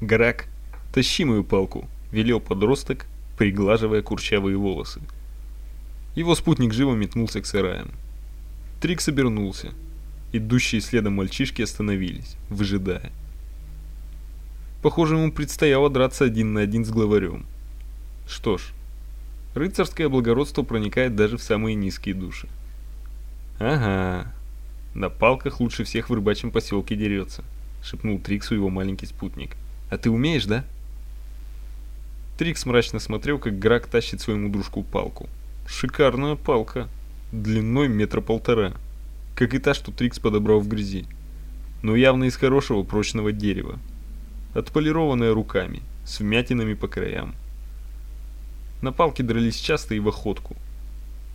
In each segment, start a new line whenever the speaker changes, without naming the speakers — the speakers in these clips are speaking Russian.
Грак, тащи мою палку, велел подросток, приглаживая курчавые волосы. Его спутник живо метнулся к сараям. Трикс обернулся. Идущие следом мальчишки остановились, выжидая. Похоже, ему предстояло драться один на один с главарем. Что ж, рыцарское благородство проникает даже в самые низкие души. Ага, на палках лучше всех в рыбачьем поселке дерется, шепнул Триксу его маленький спутник. А ты умеешь, да? Трикс мрачно смотрел, как Грак тащит своему дружку палку. Шикарная палка, длиной метра полтора, как и та, что Трикс подобрал в грязи, но явно из хорошего прочного дерева, отполированная руками, с вмятинами по краям. На палке дрались часто и в охотку,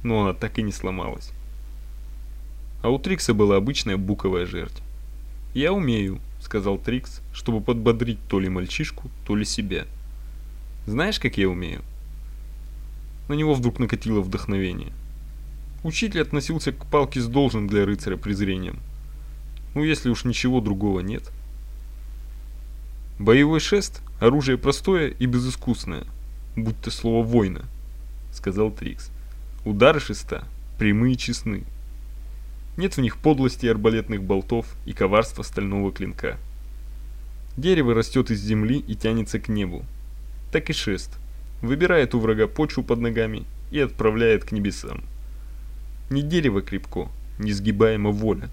но она так и не сломалась. А у Трикса была обычная буковая жерть. «Я умею», — сказал Трикс, чтобы подбодрить то ли мальчишку, то ли себя. Знаешь, как я умею? На него вдруг накатило вдохновение. Учитель относился к палке с должным для рыцаря презрением. Ну, если уж ничего другого нет. Боевой шест – оружие простое и безыскусное, будь то слово «война», – сказал Трикс. Удары шеста прямые и честны. Нет в них подлости арбалетных болтов и коварства стального клинка. Дерево растет из земли и тянется к небу, так и шест. Выбирает у врага почву под ногами и отправляет к небесам. Не дерево крепко, не сгибаема воля.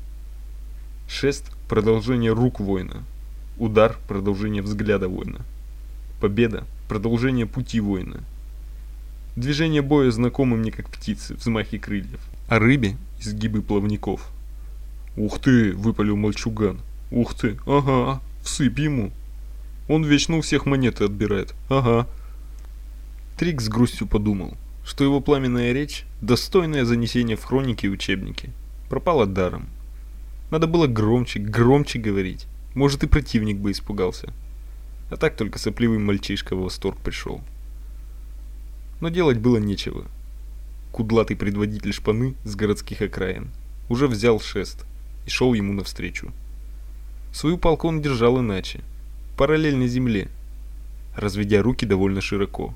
Шест – продолжение рук воина. Удар – продолжение взгляда воина. Победа – продолжение пути воина. Движение боя знакомы мне как птицы, взмахи крыльев. А рыбе – изгибы плавников. «Ух ты!» – выпалил мальчуган. «Ух ты! Ага! Всыпь ему!» Он вечно у всех монеты отбирает. Ага. Трик с грустью подумал, что его пламенная речь, достойное занесение в хроники и учебники, пропала даром. Надо было громче, громче говорить. Может и противник бы испугался. А так только сопливый мальчишка в восторг пришел. Но делать было нечего. Кудлатый предводитель шпаны с городских окраин уже взял шест и шел ему навстречу. Свою палку он держал иначе – параллельно земле, разведя руки довольно широко.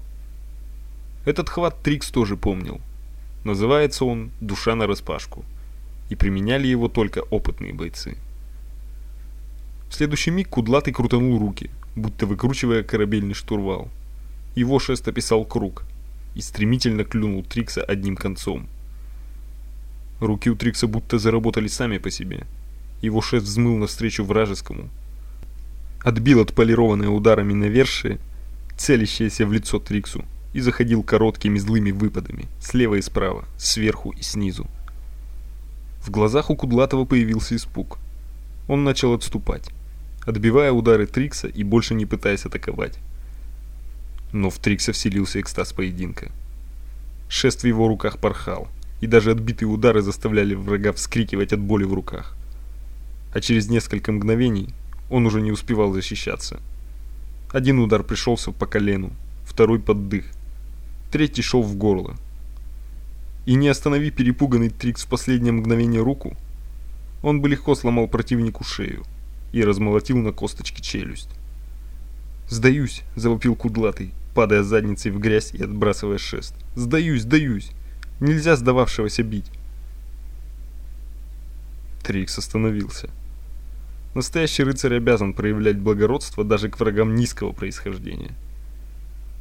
Этот хват Трикс тоже помнил. Называется он «душа на распашку», и применяли его только опытные бойцы. В следующий миг Кудлатый крутанул руки, будто выкручивая корабельный штурвал. Его шест описал круг и стремительно клюнул Трикса одним концом. Руки у Трикса будто заработали сами по себе. Его шест взмыл навстречу вражескому, отбил отполированное ударами навершие, целящееся в лицо Триксу, и заходил короткими злыми выпадами, слева и справа, сверху и снизу. В глазах у Кудлатова появился испуг. Он начал отступать, отбивая удары Трикса и больше не пытаясь атаковать. Но в Трикса вселился экстаз поединка. Шест в его руках порхал, и даже отбитые удары заставляли врага вскрикивать от боли в руках. А через несколько мгновений он уже не успевал защищаться. Один удар пришелся по колену, второй под дых, третий шел в горло. И не останови перепуганный Трикс в последнее мгновение руку, он бы легко сломал противнику шею и размолотил на косточки челюсть. «Сдаюсь!» – завопил кудлатый, падая задницей в грязь и отбрасывая шест. «Сдаюсь, сдаюсь! Нельзя сдававшегося бить!» Трикс остановился. Настоящий рыцарь обязан проявлять благородство даже к врагам низкого происхождения.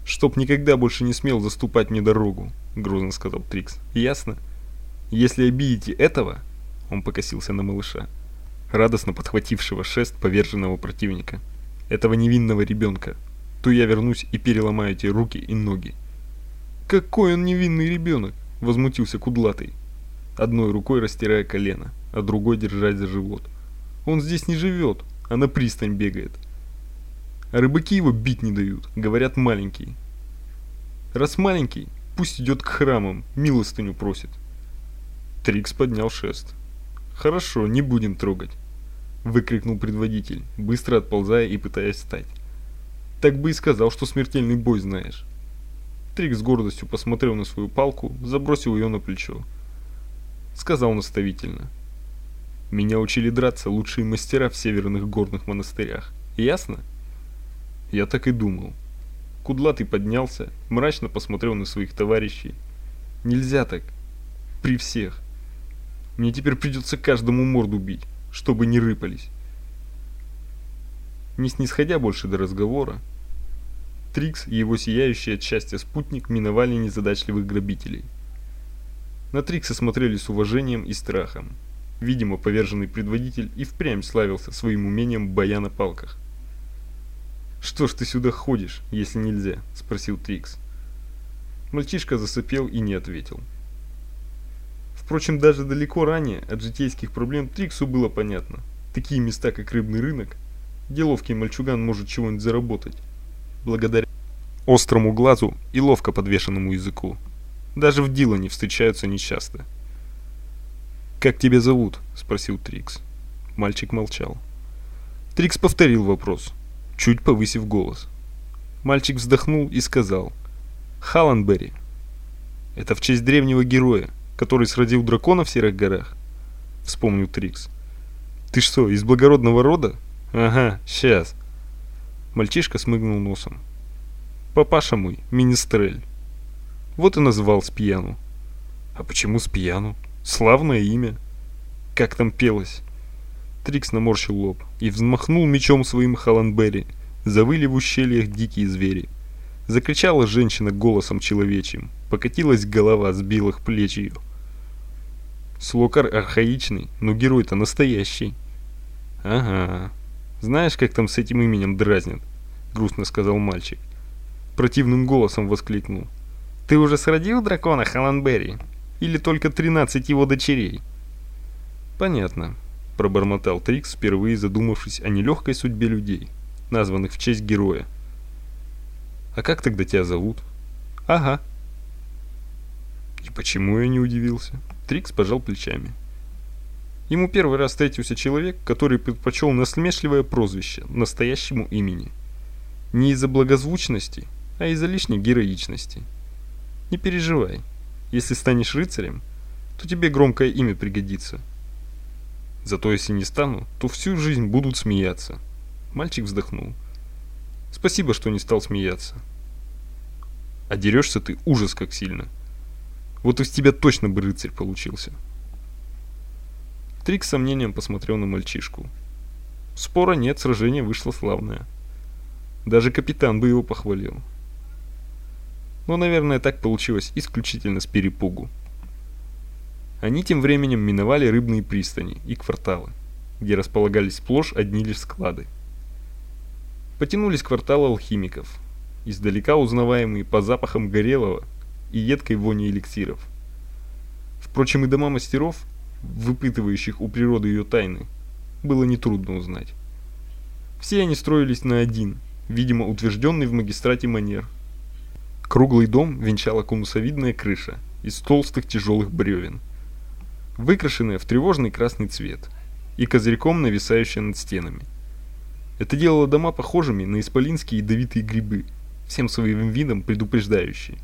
«Чтоб никогда больше не смел заступать мне дорогу», — грузно сказал Трикс. «Ясно? Если обидите этого...» — он покосился на малыша, радостно подхватившего шест поверженного противника. «Этого невинного ребенка. То я вернусь и переломаю тебе руки и ноги». «Какой он невинный ребенок!» — возмутился Кудлатый, одной рукой растирая колено, а другой держась за живот. Он здесь не живет, а на пристань бегает. Рыбаки его бить не дают, говорят маленький. Раз маленький, пусть идет к храмам, милостыню просит. Трикс поднял шест. Хорошо, не будем трогать, выкрикнул предводитель, быстро отползая и пытаясь встать. Так бы и сказал, что смертельный бой знаешь. Трикс с гордостью посмотрел на свою палку, забросил ее на плечо. Сказал наставительно: меня учили драться лучшие мастера в северных горных монастырях. Ясно? Я так и думал. Кудлатый поднялся, мрачно посмотрел на своих товарищей. Нельзя так. При всех. Мне теперь придется каждому морду бить, чтобы не рыпались. Не снисходя больше до разговора, Трикс и его сияющий от счастья спутник миновали незадачливых грабителей. На Трикса смотрели с уважением и страхом. Видимо, поверженный предводитель и впрямь славился своим умением боя на палках. «Что ж ты сюда ходишь, если нельзя?» – спросил Трикс. Мальчишка засопел и не ответил. Впрочем, даже далеко ранее от житейских проблем Триксу было понятно. Такие места, как рыбный рынок, где ловкий мальчуган может чего-нибудь заработать, благодаря острому глазу и ловко подвешенному языку. Даже в Дилане встречаются нечасто. «Как тебя зовут?» – спросил Трикс. Мальчик молчал. Трикс повторил вопрос, чуть повысив голос. Мальчик вздохнул и сказал «Халанберри». «Это в честь древнего героя, который сродил дракона в Серых горах?» – вспомнил Трикс. «Ты что, из благородного рода?» «Ага, сейчас». Мальчишка смыгнул носом. «Папаша мой, министрель». Вот и назвал Спьяну. «А почему Спьяну?» Славное имя. Как там пелось? Трикс наморщил лоб и взмахнул мечом своим Халанберри. Завыли в ущельях дикие звери. Закричала женщина голосом человечьим. Покатилась голова с белых плеч ее. Слокар архаичный, но герой-то настоящий. Ага. Знаешь, как там с этим именем дразнят? Грустно сказал мальчик. Противным голосом воскликнул. Ты уже сродил дракона, Халанберри? Или только 13 его дочерей? Понятно, пробормотал Трикс, впервые задумавшись о нелегкой судьбе людей, названных в честь героя. А как тогда тебя зовут? Ага. И почему я не удивился? Трикс пожал плечами. Ему первый раз встретился человек, который предпочел насмешливое прозвище настоящему имени. Не из-за благозвучности, а из-за лишней героичности. Не переживай, если станешь рыцарем, то тебе громкое имя пригодится. Зато если не стану, то всю жизнь будут смеяться. Мальчик вздохнул. Спасибо, что не стал смеяться. А дерешься ты ужас как сильно. Вот из тебя точно бы рыцарь получился. Трик с сомнением посмотрел на мальчишку. Спора нет, сражение вышло славное. Даже капитан бы его похвалил. Но, наверное, так получилось исключительно с перепугу. Они тем временем миновали рыбные пристани и кварталы, где располагались сплошь одни лишь склады. Потянулись кварталы алхимиков, издалека узнаваемые по запахам горелого и едкой вони эликсиров. Впрочем, и дома мастеров, выпытывающих у природы ее тайны, было нетрудно узнать. Все они строились на один, видимо, утвержденный в магистрате манер – Круглый дом венчала конусовидная крыша из толстых тяжелых бревен, выкрашенная в тревожный красный цвет и козырьком нависающая над стенами. Это делало дома похожими на исполинские ядовитые грибы, всем своим видом предупреждающие.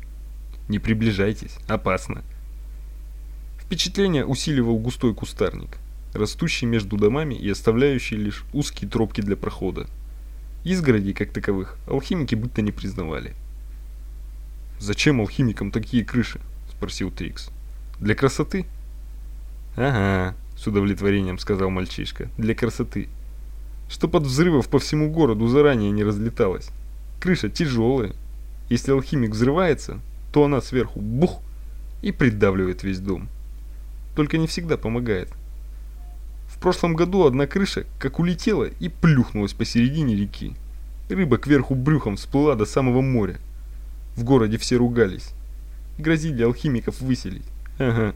Не приближайтесь, опасно. Впечатление усиливал густой кустарник, растущий между домами и оставляющий лишь узкие тропки для прохода. Изгородей, как таковых, алхимики будто не признавали. «Зачем алхимикам такие крыши?» – спросил Трикс. «Для красоты?» «Ага», – с удовлетворением сказал мальчишка, – «для красоты. Чтоб от взрывов по всему городу заранее не разлеталась. Крыша тяжелая. Если алхимик взрывается, то она сверху бух и придавливает весь дом. Только не всегда помогает. В прошлом году одна крыша как улетела и плюхнулась посередине реки. Рыба кверху брюхом всплыла до самого моря. В городе все ругались. Грозили алхимиков выселить. Ага.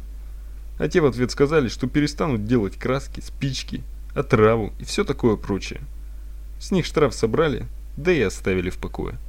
А те в ответ сказали, что перестанут делать краски, спички, отраву и все такое прочее. С них штраф собрали, да и оставили в покое.